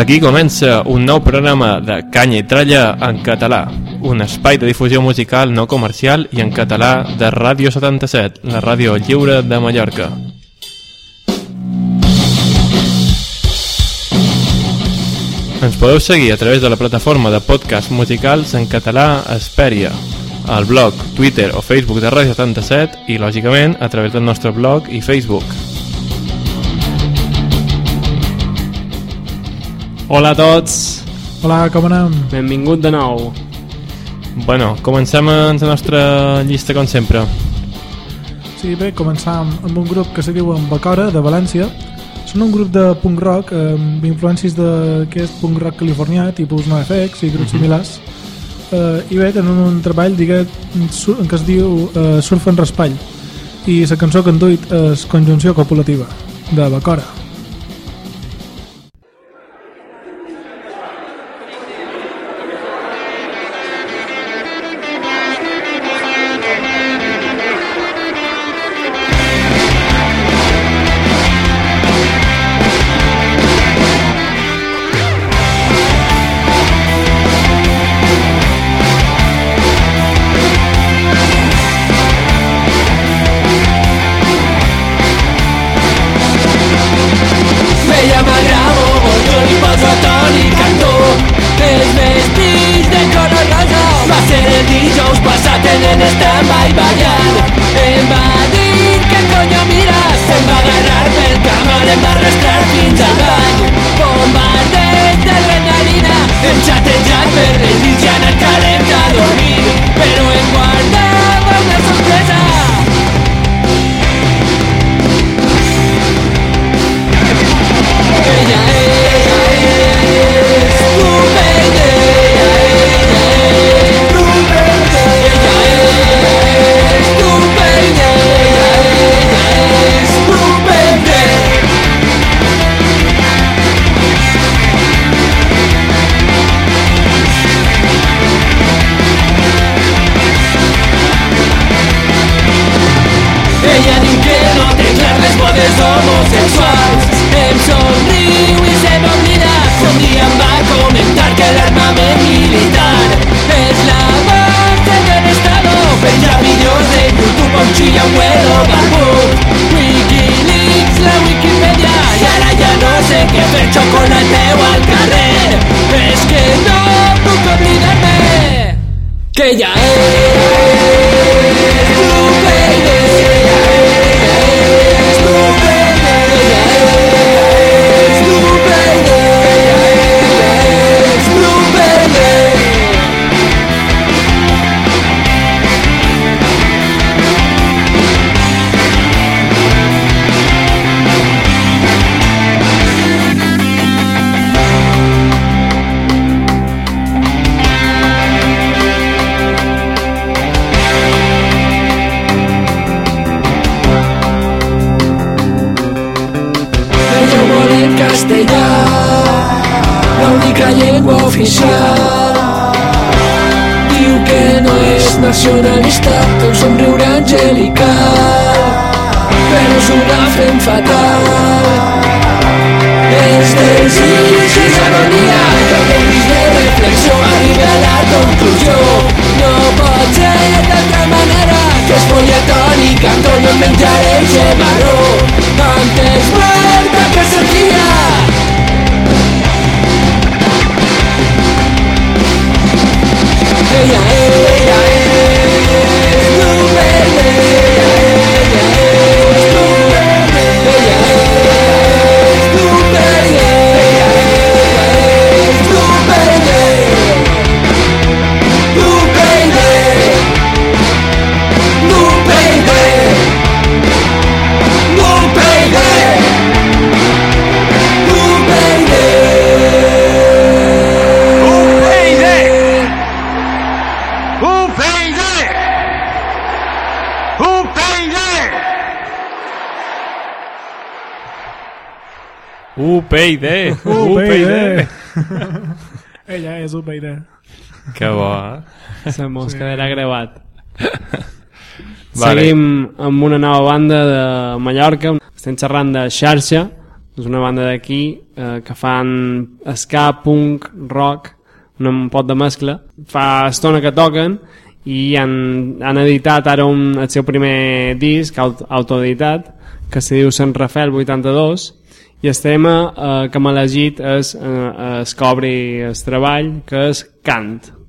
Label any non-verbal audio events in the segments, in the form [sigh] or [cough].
Aquí comença un nou programa de Canya i Tralla en català, un espai de difusió musical no comercial i en català de Ràdio 77, la ràdio lliure de Mallorca. Ens podeu seguir a través de la plataforma de podcast musicals en català Esperia, al blog, Twitter o Facebook de Ràdio 77 i, lògicament, a través del nostre blog i Facebook. Hola a tots, Hola, com anem? benvingut de nou. Bueno, comencem amb la nostra llista com sempre. Sí, bé, començam amb un grup que se diu Bacora, de València. Són un grup de punk rock amb influències d'aquest punk rock californià, tipus NoFX i grups similars. Eh, I bé, tenen un treball, diguet, sur- que es diu eh, Surf en raspall. I la cançó que han duit és Conjunció copulativa, de Bacora. Bombardearen barrezkak intzalbain Bombardearen adrenalina Entzaten Que intentaré llevarlo antes UPyD! UPyD! [laughs] Ella és UPyD. Que bo, eh? Se mos quedarà gravat. [laughs] Vale. Seguim amb una nova banda de Mallorca. Estem xerrant de Xarxa. És una banda d'aquí eh, que fan ska, punk, rock, un pot de mescla. Fa estona que toquen i han, han editat ara un, el seu primer disc aut autoeditat que se diu Sant Rafael 82 i el tema eh, que m'ha elegit és eh, es cobri el treball que és Cant.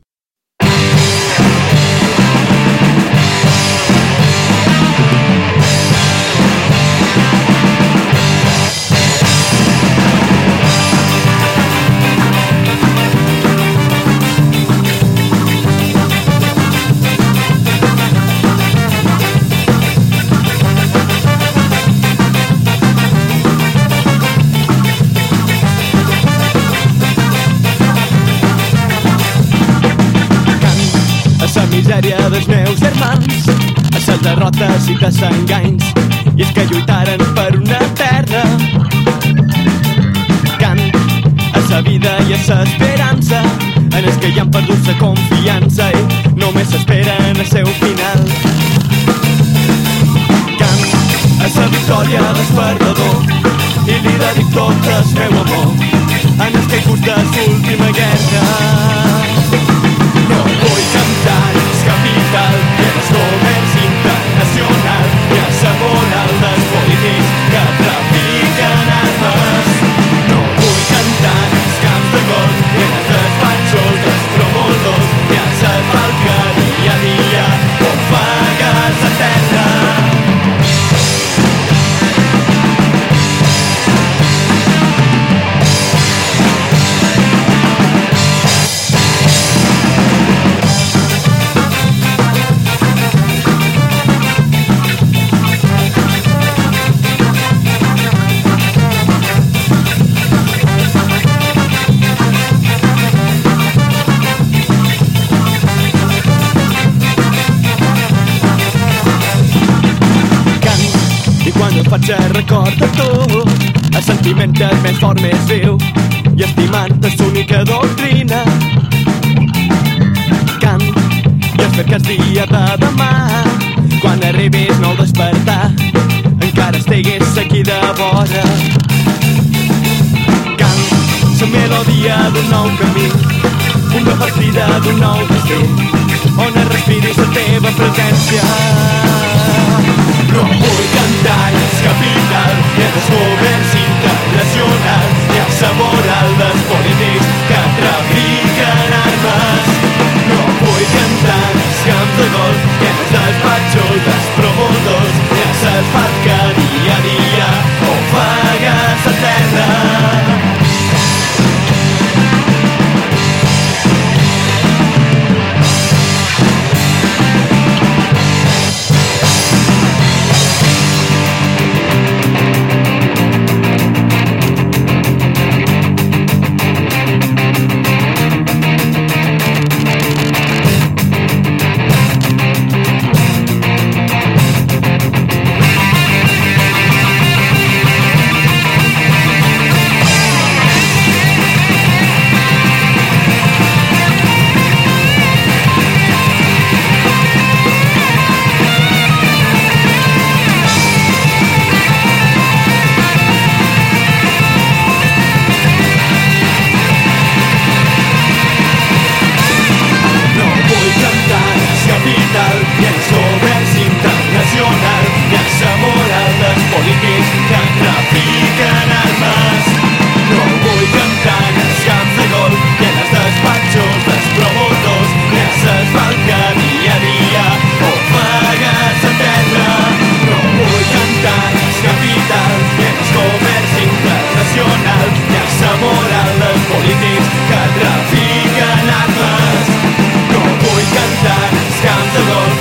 Les derrotes i les enganys, i és que lluitaren per una terra. Cant a la vida i a l'esperança, en els que hi han perdut la confiança faig el record de tu. El sentiment és més fort, més viu. I estimant és l'única doctrina. Cant i espero que el dia de demà. Quan arribis no al despertar encara estiguis aquí de vora. Cant la melodia d'un nou camí una partida d'un nou destí. On es respiri la teva presència no vull cantar els capital i els governs internacionals i el moral dels polítics que trafiquen armes. No vull cantar els camps de gol i els despatxos dels promotors i els asfalt que dia a dia ofegues la terra.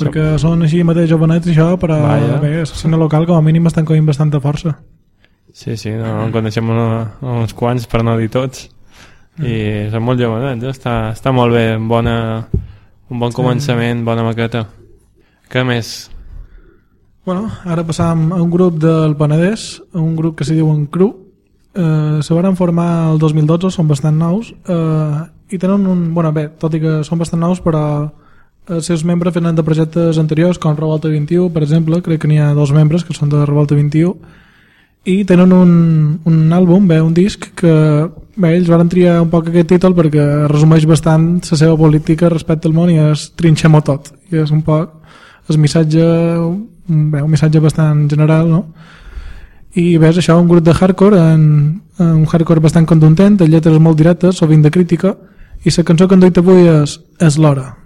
Perquè són així mateix jovenets i això, però Vaja. bé, l'escena local com a mínim estan coint bastanta força. Sí, sí, no, en coneixem una, uns quants, per no dir tots. I són molt jovenets, eh? està, està molt bé, bona, un bon començament, bona maqueta. Què més? Bueno, ara passam a un grup del Penedès, un grup que s'hi diuen Cru. Eh, se van formar el 2012, són bastant nous, eh, i tenen un... Bueno, bé, tot i que són bastant nous, però els seus membres venen de projectes anteriors, com Revolta 21, per exemple, crec que n'hi ha dos membres que són de Revolta 21, i tenen un, un àlbum, bé, un disc que bé, ells van triar un poc aquest títol perquè resumeix bastant la seva política respecte al món i és trinxem-ho tot. I és un poc el missatge bé, un missatge bastant general no? i ves això, un grup de hardcore en, en un hardcore bastant contundent de lletres molt directes, sovint de crítica i la cançó que han duit avui és, és L'hora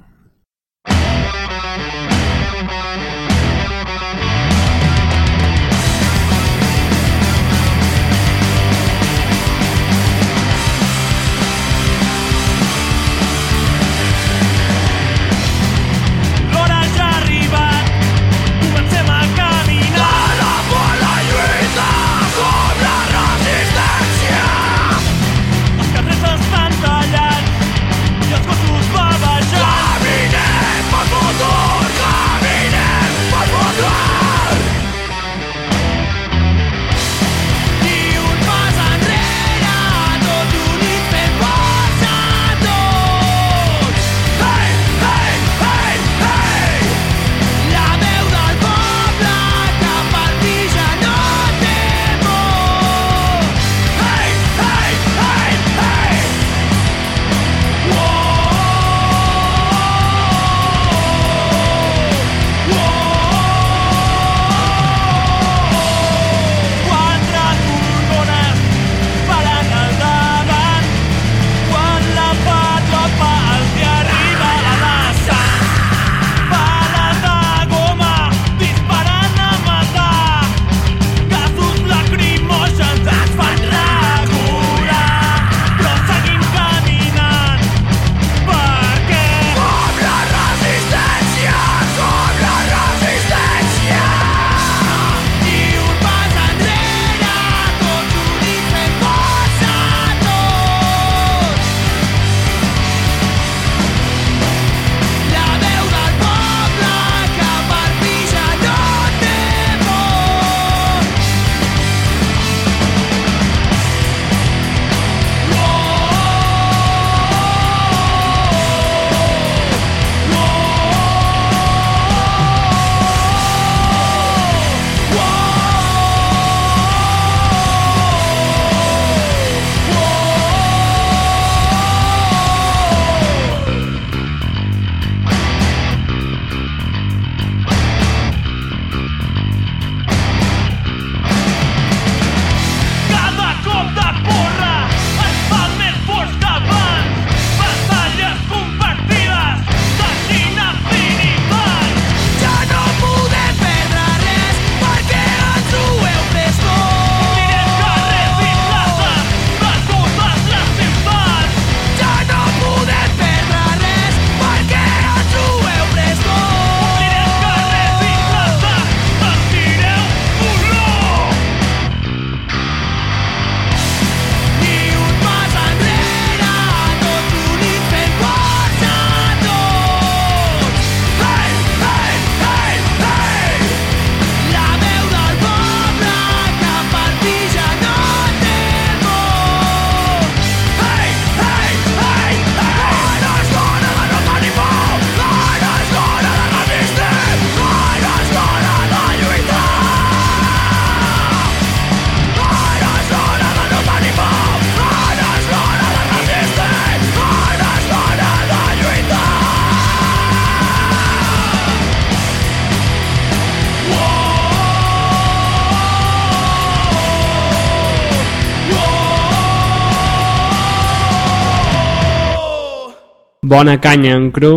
Bona canya en cru,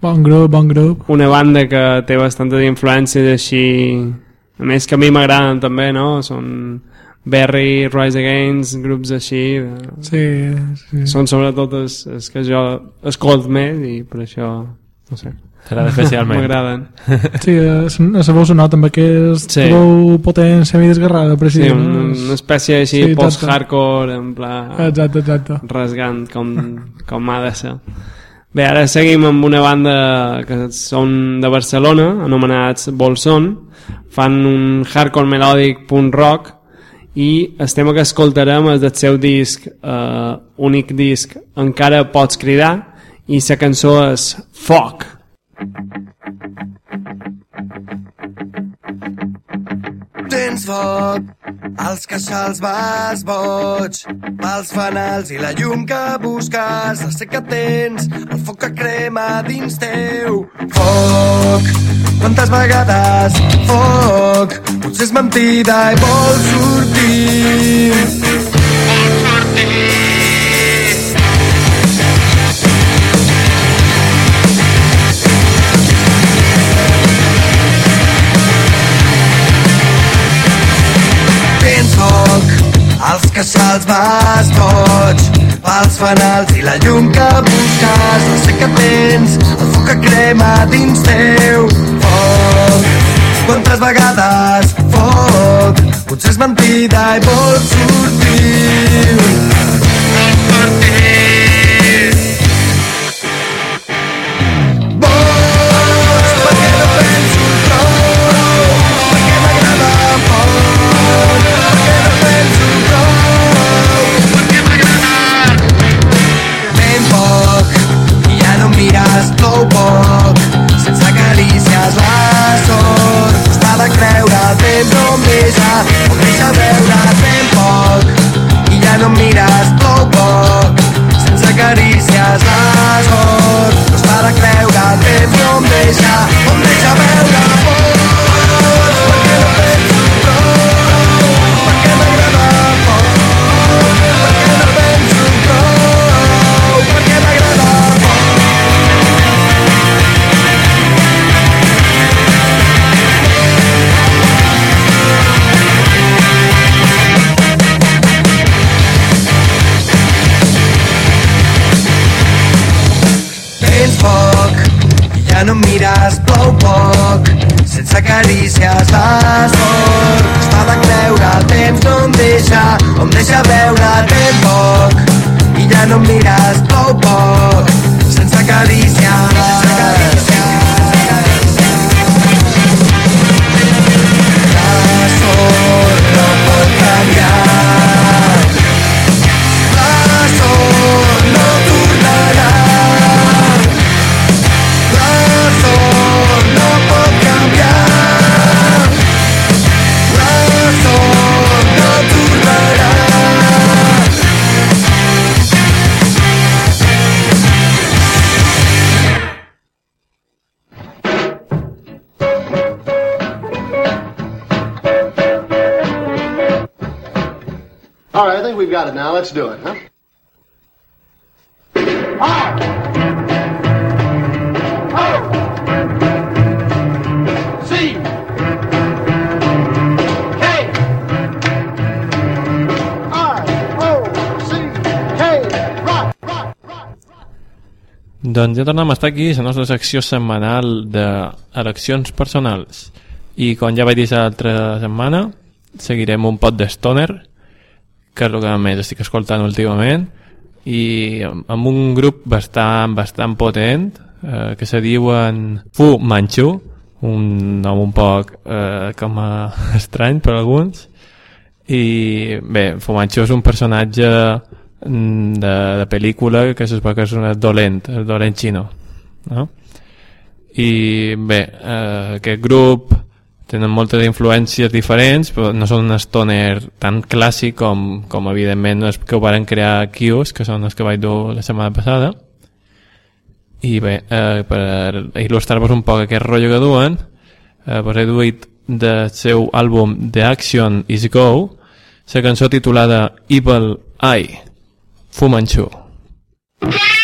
bon grup, bon grup una banda que té bastantes influències així... A més que a mi m'agraden també, no? Són Berry, Rise Against, grups així eh, Sí, sí. són sobretot els, els que jo escolt més i per això no sé, T'agrada especialment. m'agraden [laughs] Sí, a la veu se nota amb aquest Sí. sí. veu potent, semidesgarrada, sí, precisament. un, una espècie així Sí, post-hardcore en pla Exacte, exacte. rasgant com, com ha de ser bé, ara seguim amb una banda que són de Barcelona anomenats Bolson fan un hardcore melòdic punt rock i el tema que escoltarem és del seu disc eh, únic disc Encara pots cridar i la cançó és Foc Tens foc, els queixals vas boig, pels fanals i la llum que busques, la set que tens, el foc que crema dins teu. Foc, quantes vegades? Foc, potser és mentida i vols sortir. Tens els queixals vas boig, pels fanals i la llum que busques, el sé que tens, el foc que crema dins teu. Foc, quantes vegades? Foc, potser és mentida i vols sortir. Em mires prou poc, sense carícies la sort, costa de creure el temps no em deixa, em deixa veure perquè All right, I think we've got it now. Let's do it, huh? Doncs ja tornem a estar aquí, la nostra secció setmanal d'eleccions personals. I com ja vaig dir l'altra setmana, seguirem un pot de Stoner, que és el que més estic escoltant últimament, i amb un grup bastant, bastant potent, eh, que se diuen Fu Manchu, un nom un poc eh, com a [laughs] estrany per alguns, i bé, Fu Manchu és un personatge mm, de, de pel·lícula que es veu que és un dolent, el dolent xino no? i bé, eh, aquest grup tenen moltes influències diferents però no són un stoner tan clàssic com, com evidentment els que ho van crear Kios, que són els que vaig dur la setmana passada. I bé, eh, per il·lustrar-vos un poc aquest rotllo que duen eh, vos he duit del seu àlbum The Action Is Go la cançó titulada Evil Eye Fu Manchu. Thank [laughs]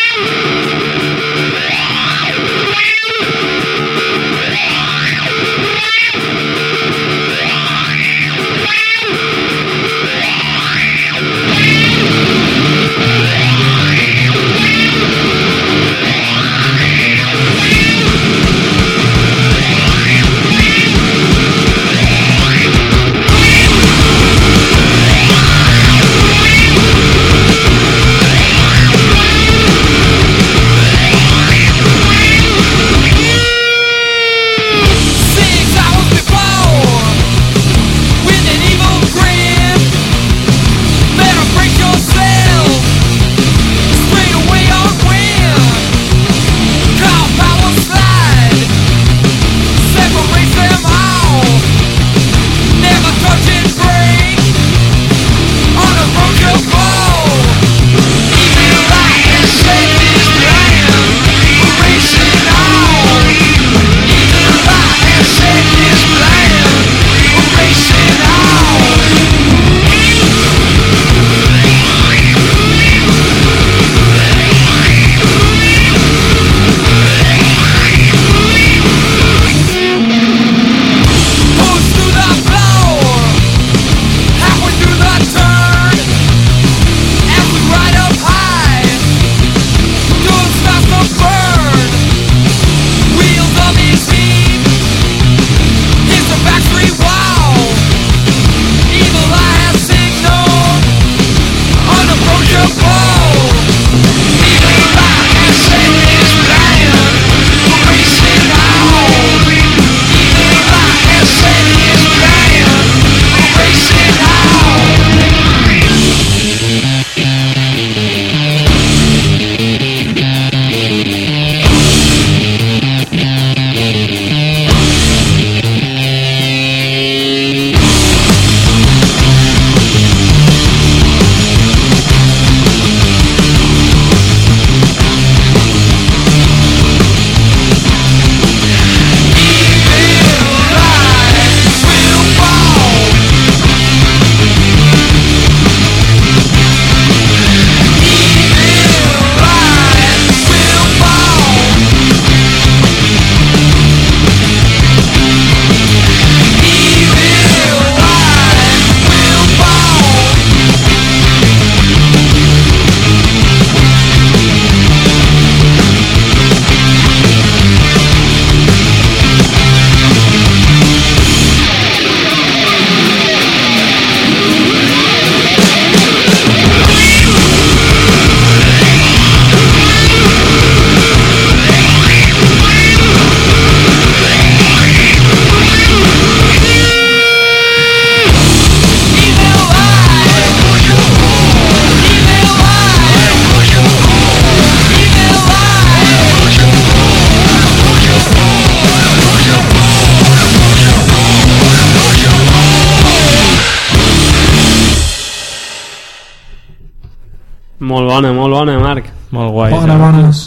Molt bona, molt bona, Marc. Molt guai. Bona, [laughs] ja. bones.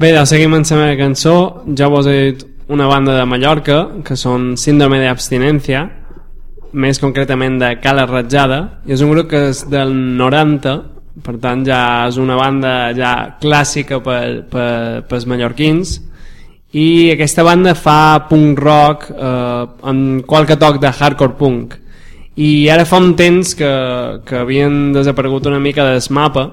Bé, doncs seguim amb la meva cançó. Jo vos he dit una banda de Mallorca, que són Síndrome d'Abstinència, més concretament de Cala Ratjada, i és un grup que és del 90, per tant ja és una banda ja clàssica per, per, pels mallorquins, i aquesta banda fa punk rock eh, amb qualque toc de hardcore punk i ara fa un temps que, que havien desaparegut una mica del mapa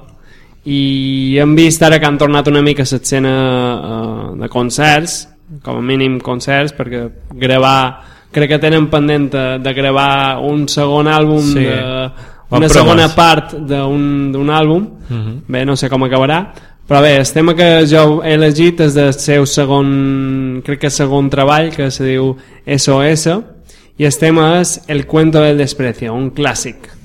i hem vist ara que han tornat una mica a l'escena eh, de concerts com a mínim concerts perquè gravar crec que tenen pendent de, de gravar un segon àlbum Sí. de, una proves. segona part d'un àlbum Mhm. bé, no sé com acabarà però bé, el tema que jo he elegit és del seu segon crec que segon treball que se diu SOS i el tema és El cuento del desprecio, un clàssic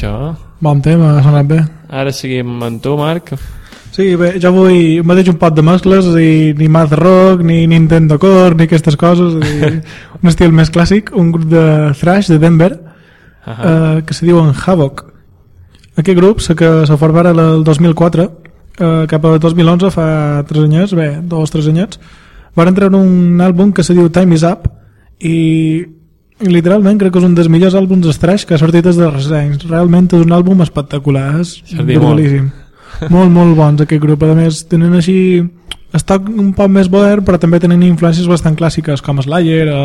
això. Bon tema, ha sonat bé. Ara seguim amb tu, Marc. Sí, bé, jo vull mateix un pot de mescles, és a dir, ni math rock, ni Nintendo Core, ni aquestes coses, és a dir, [laughs] un estil més clàssic, un grup de thrash de Denver, eh, que se diuen Havoc. Aquest grup se que se formara el 2004, eh, cap al 2011, fa 3 anyets, bé, dos o 3 anyets, van treure un àlbum que se diu Time is Up i literalment crec que és un dels millors àlbums d'estraix que ha sortit des de anys. Realment és un àlbum espectacular, és diu molt. brutalíssim. molt, molt bons aquest grup. A més, tenen així es toc un poc més modern però també tenen influències bastant clàssiques com Slayer o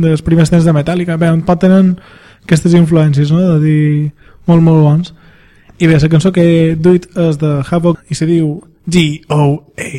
dels primers temps de Metallica bé, pot tenen aquestes influències no? de dir molt molt bons i bé, la cançó que he duit és de Havoc i se diu G.O.A.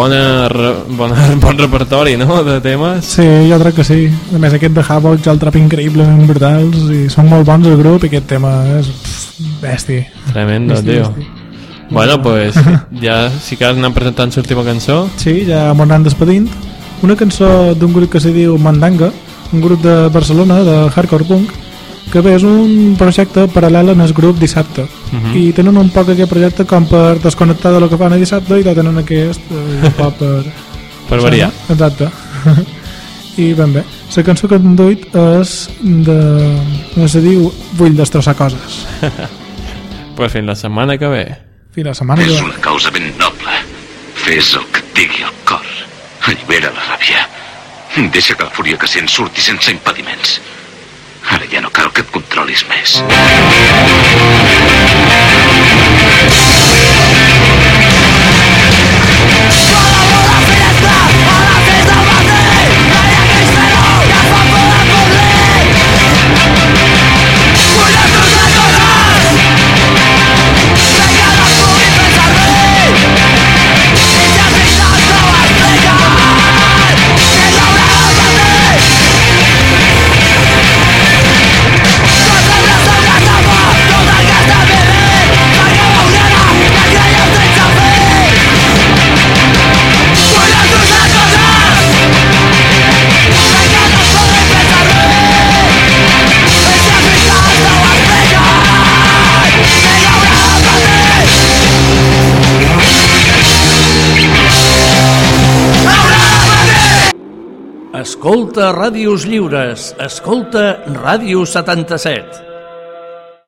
bona, bona, [laughs] bon repertori, no?, de temes. Sí, jo crec que sí. A més, aquest de Havoc ja el trap increïblement brutals i són molt bons el grup i aquest tema és pff, bèstia. Tremendo, Bèstia, tio. bèstia. Bueno, pues [laughs] ja, si cal anar presentant l'última cançó. Sí, ja m'ho anant despedint. Una cançó d'un grup que se diu Mandanga, un grup de Barcelona, de hardcore punk, que bé, és un projecte paral·lel en el grup Dissabte. Mhm. I tenen un poc aquest projecte com per desconnectar de lo que fan a Dissabte i tenen aquest eh, un [laughs] poc per... Per variar. Exacte. [laughs] I ben bé. La cançó que hem duit és de... se diu Vull destrossar coses. [laughs] Pues fins la setmana que ve. Fins la setmana que És ve. una causa ben noble. Fes el que et digui el cor. Allibera la ràbia. Deixa que la fúria que sents surti sense impediments. Ara ja no cal que et controlis més. Escolta Ràdios Lliures, escolta Ràdio 77.